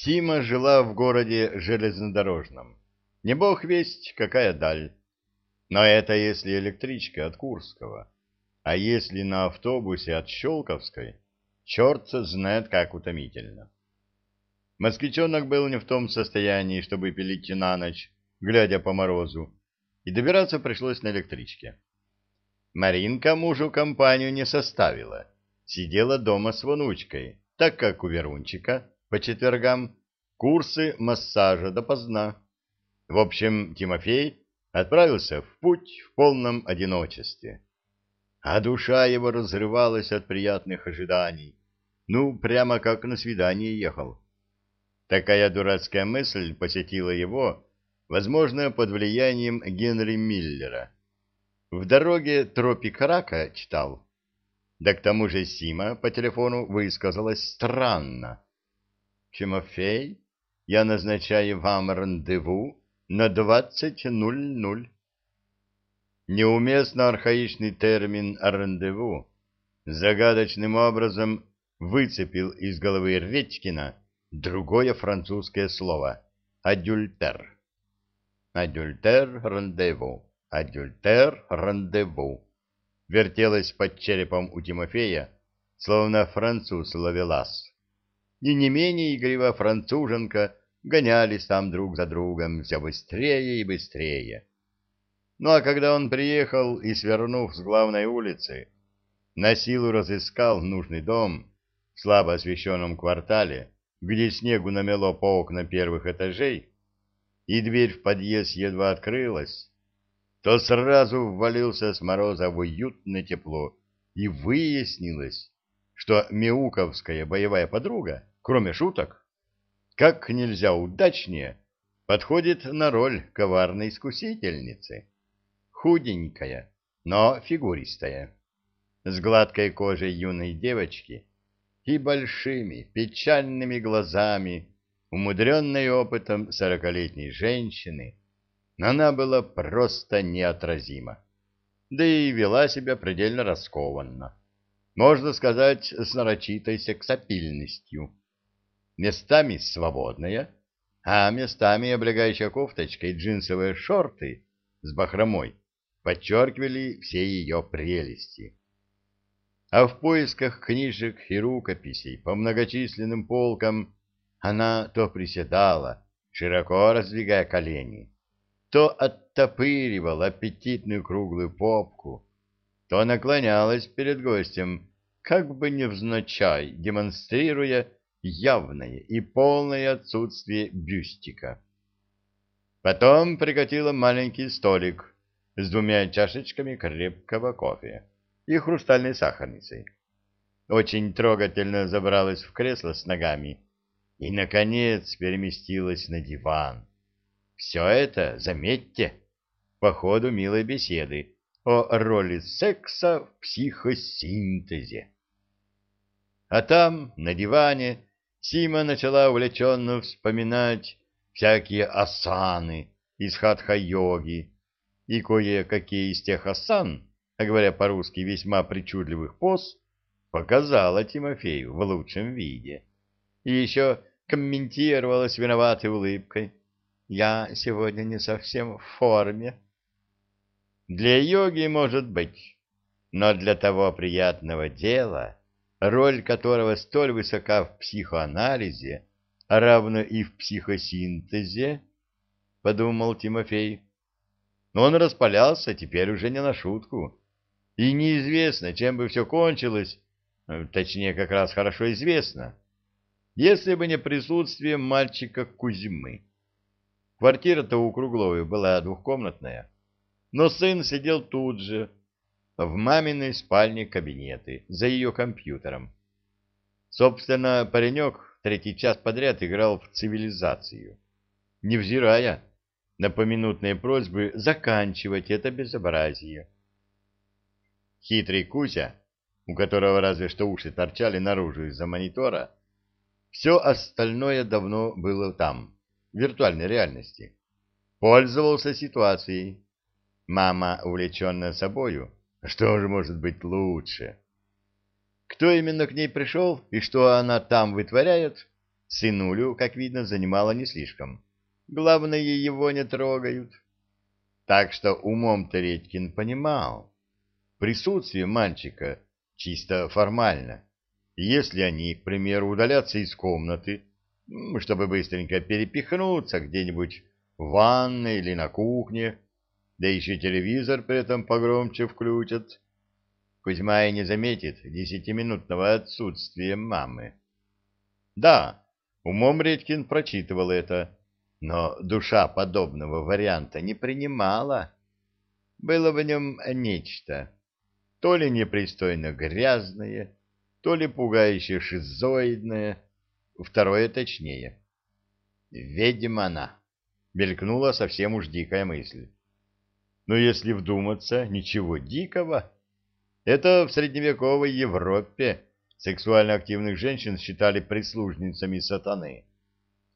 Сима жила в городе железнодорожном. Не бог весть, какая даль. Но это если электричка от Курского. А если на автобусе от Щелковской, черт знает, как утомительно. Москвичонок был не в том состоянии, чтобы пилить на ночь, глядя по морозу, и добираться пришлось на электричке. Маринка мужу компанию не составила, сидела дома с внучкой, так как у Верунчика по четвергам курсы массажа допоздна. В общем, Тимофей отправился в путь в полном одиночестве. А душа его разрывалась от приятных ожиданий. Ну, прямо как на свидание ехал. Такая дурацкая мысль посетила его, возможно, под влиянием Генри Миллера. В дороге «Тропик рака» читал. Да к тому же Сима по телефону высказалась странно. «Тимофей, я назначаю вам рандеву на двадцать ноль ноль». Неуместно архаичный термин «рандеву» загадочным образом выцепил из головы Редькина другое французское слово «адюльтер». «Адюльтер рандеву, адюльтер рандеву» вертелось под черепом у Тимофея, словно француз ловелас. И не менее игриво француженка гонялись там друг за другом все быстрее и быстрее. Ну а когда он приехал и, свернув с главной улицы, на силу разыскал нужный дом в слабо освещенном квартале, где снегу намело по окнам первых этажей, и дверь в подъезд едва открылась, то сразу ввалился с мороза в уютное тепло, и выяснилось, что Мяуковская боевая подруга, кроме шуток, как нельзя удачнее подходит на роль коварной искусительницы. Худенькая, но фигуристая, с гладкой кожей юной девочки и большими печальными глазами, умудренной опытом сорокалетней женщины, она была просто неотразима. Да и вела себя предельно раскованно. Можно сказать, с нарочитой сексапильностью. Местами свободная, а местами облегающая кофточка и джинсовые шорты с бахромой подчеркивали все ее прелести. А в поисках книжек и рукописей по многочисленным полкам она то приседала, широко раздвигая колени, то оттопыривала аппетитную круглую попку, то наклонялась перед гостем, как бы невзначай, демонстрируя явное и полное отсутствие бюстика. Потом прикатила маленький столик с двумя чашечками крепкого кофе и хрустальной сахарницей. Очень трогательно забралась в кресло с ногами и, наконец, переместилась на диван. Все это, заметьте, по ходу милой беседы о роли секса в психосинтезе. А там, на диване, Сима начала увлеченно вспоминать всякие асаны из хатха-йоги и кое-какие из тех асан, а говоря по-русски весьма причудливых поз, показала Тимофею в лучшем виде. И еще комментировала с виноватой улыбкой. «Я сегодня не совсем в форме». Для йоги может быть, но для того приятного дела, роль которого столь высока в психоанализе, а равно и в психосинтезе, — подумал Тимофей. Но он распалялся теперь уже не на шутку. И неизвестно, чем бы все кончилось, э, точнее, как раз хорошо известно, если бы не присутствие мальчика Кузьмы. Квартира-то у Кругловой была двухкомнатная но сын сидел тут же, в маминой спальне кабинеты, за ее компьютером. Собственно, паренек третий час подряд играл в цивилизацию, невзирая на поминутные просьбы заканчивать это безобразие. Хитрый Кузя, у которого разве что уши торчали наружу из-за монитора, все остальное давно было там, в виртуальной реальности. Пользовался ситуацией, Мама увлеченная собою. Что же может быть лучше? Кто именно к ней пришел и что она там вытворяет, Сынулю, как видно, занимало не слишком. Главное, его не трогают. Так что умом-то Редькин понимал. Присутствие мальчика чисто формально. Если они, к примеру, удалятся из комнаты, чтобы быстренько перепихнуться где-нибудь в ванной или на кухне, да еще телевизор при этом погромче включат, Кузьма и не заметит десятиминутного отсутствия мамы. Да, умом Редькин прочитывал это, но душа подобного варианта не принимала. Было в нем нечто, то ли непристойно грязное, то ли пугающе шизоидное, второе точнее. «Ведьма она!» — мелькнула совсем уж дикая мысль. Но если вдуматься, ничего дикого. Это в средневековой Европе сексуально активных женщин считали прислужницами сатаны.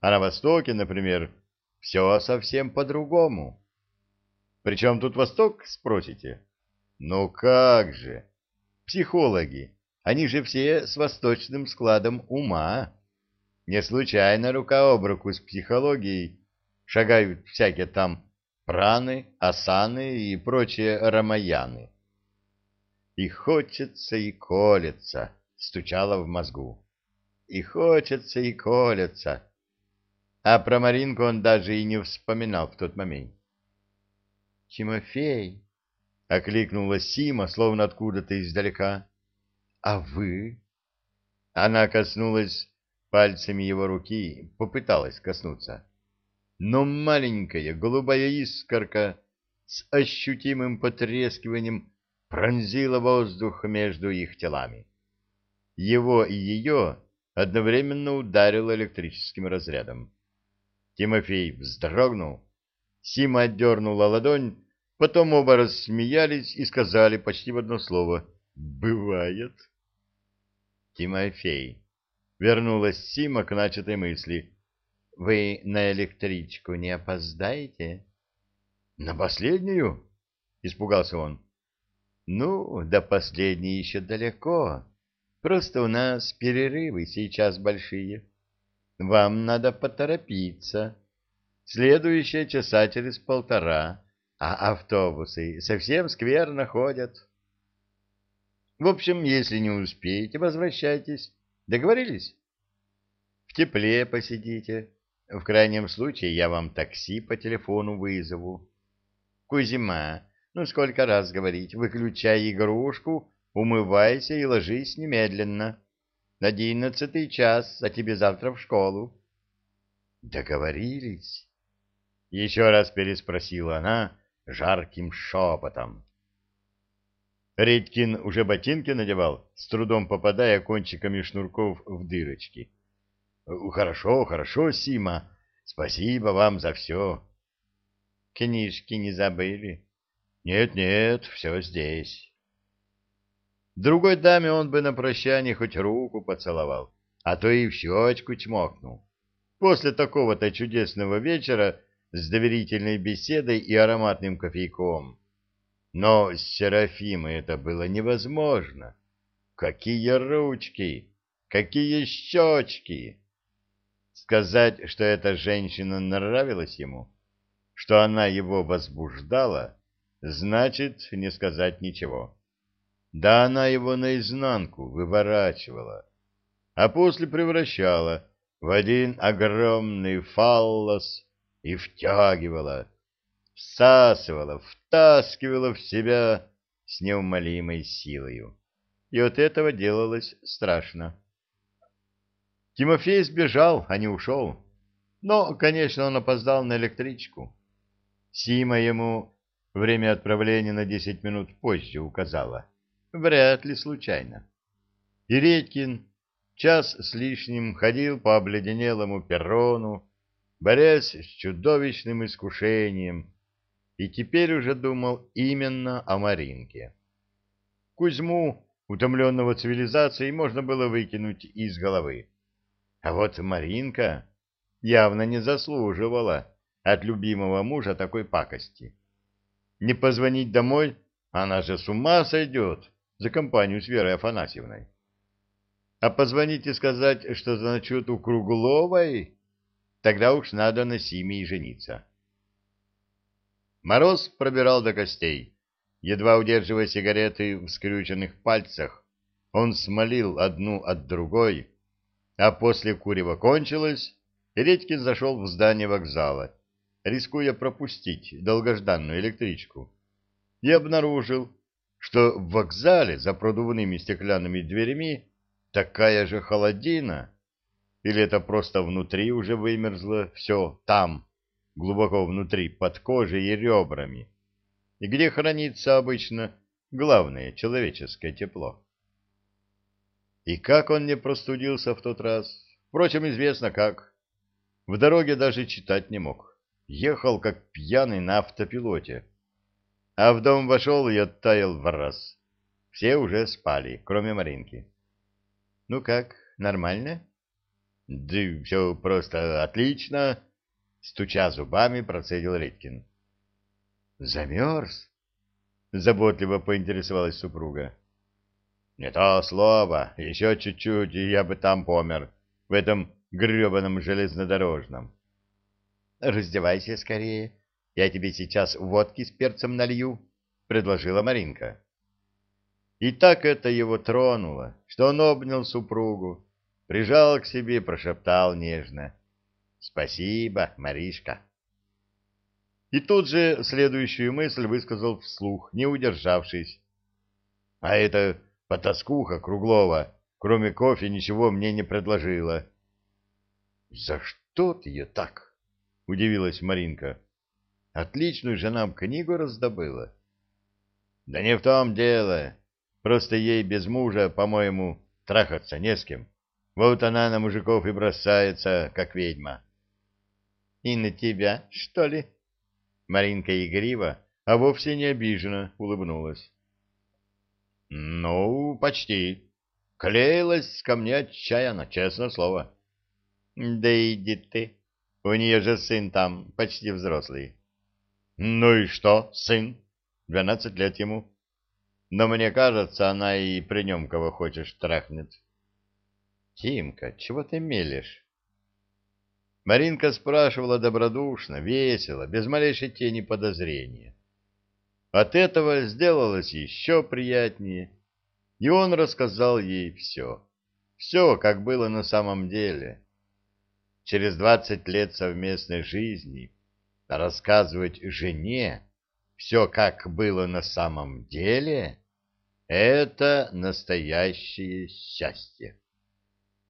А на Востоке, например, все совсем по-другому. Причем тут Восток, спросите? Ну как же? Психологи, они же все с восточным складом ума. Не случайно рука об руку с психологией шагают всякие там праны, асаны и прочие рамаяны. И хочется, и колется, стучало в мозгу. И хочется, и колется. А про Маринку он даже и не вспоминал в тот момент. «Тимофей!» — окликнула Сима, словно откуда-то издалека. «А вы?» Она коснулась пальцами его руки, попыталась коснуться но маленькая голубая искорка с ощутимым потрескиванием пронзила воздух между их телами. Его и ее одновременно ударил электрическим разрядом. Тимофей вздрогнул, Сима отдернула ладонь, потом оба рассмеялись и сказали почти в одно слово «Бывает». Тимофей. Вернулась Сима к начатой мысли. Вы на электричку не опоздаете? — На последнюю? — испугался он. — Ну, до последней еще далеко. Просто у нас перерывы сейчас большие. Вам надо поторопиться. Следующие часа через полтора, а автобусы совсем скверно ходят. В общем, если не успеете, возвращайтесь. Договорились? В тепле посидите в крайнем случае я вам такси по телефону вызову. Кузьма, ну сколько раз говорить, выключай игрушку, умывайся и ложись немедленно. Одиннадцатый час, а тебе завтра в школу. Договорились? Еще раз переспросила она жарким шепотом. Редькин уже ботинки надевал, с трудом попадая кончиками шнурков в дырочки. Хорошо, хорошо, Сима. Спасибо вам за все. Книжки не забыли? Нет, нет, все здесь. Другой даме он бы на прощание хоть руку поцеловал, а то и в щечку чмокнул. После такого-то чудесного вечера с доверительной беседой и ароматным кофейком. Но с Серафимой это было невозможно. Какие ручки! Какие щечки! Сказать, что эта женщина нравилась ему, что она его возбуждала, значит не сказать ничего. Да она его наизнанку выворачивала, а после превращала в один огромный фаллос и втягивала, всасывала, втаскивала в себя с неумолимой силою. И от этого делалось страшно. Тимофей сбежал, а не ушел. Но, конечно, он опоздал на электричку. Сима ему время отправления на десять минут позже указала. Вряд ли случайно. И Редькин час с лишним ходил по обледенелому перрону, борясь с чудовищным искушением, и теперь уже думал именно о Маринке. Кузьму, утомленного цивилизацией, можно было выкинуть из головы. А вот Маринка явно не заслуживала от любимого мужа такой пакости. Не позвонить домой, она же с ума сойдет за компанию с Верой Афанасьевной. А позвонить и сказать, что значит у Кругловой, тогда уж надо на Симе и жениться. Мороз пробирал до костей. Едва удерживая сигареты в скрюченных пальцах, он смолил одну от другой, а после курева кончилось, Редькин зашел в здание вокзала, рискуя пропустить долгожданную электричку, и обнаружил, что в вокзале за продувными стеклянными дверями такая же холодина, или это просто внутри уже вымерзло все там, глубоко внутри, под кожей и ребрами, и где хранится обычно главное человеческое тепло. И как он не простудился в тот раз? Впрочем, известно как. В дороге даже читать не мог. Ехал, как пьяный на автопилоте. А в дом вошел и оттаял в раз. Все уже спали, кроме Маринки. — Ну как, нормально? — Да все просто отлично, — стуча зубами, процедил Редькин. — Замерз? — заботливо поинтересовалась супруга. Не то слово, еще чуть-чуть, и я бы там помер, в этом гребаном железнодорожном. Раздевайся скорее, я тебе сейчас водки с перцем налью, предложила Маринка. И так это его тронуло, что он обнял супругу, прижал к себе и прошептал нежно. «Спасибо, Маришка». И тут же следующую мысль высказал вслух, не удержавшись. «А это Потаскуха Круглова, кроме кофе, ничего мне не предложила. — За что ты ее так? — удивилась Маринка. — Отличную же нам книгу раздобыла. — Да не в том дело. Просто ей без мужа, по-моему, трахаться не с кем. Вот она на мужиков и бросается, как ведьма. — И на тебя, что ли? Маринка игриво, а вовсе не обиженно улыбнулась. Ну, почти. Клеилась ко мне отчаянно, честное слово. Да иди ты. У нее же сын там, почти взрослый. Ну и что, сын? Двенадцать лет ему. Но мне кажется, она и при нем кого хочешь трахнет. Тимка, чего ты мелешь? Маринка спрашивала добродушно, весело, без малейшей тени подозрения. От этого сделалось еще приятнее, и он рассказал ей все. Все, как было на самом деле. Через двадцать лет совместной жизни рассказывать жене все, как было на самом деле, это настоящее счастье.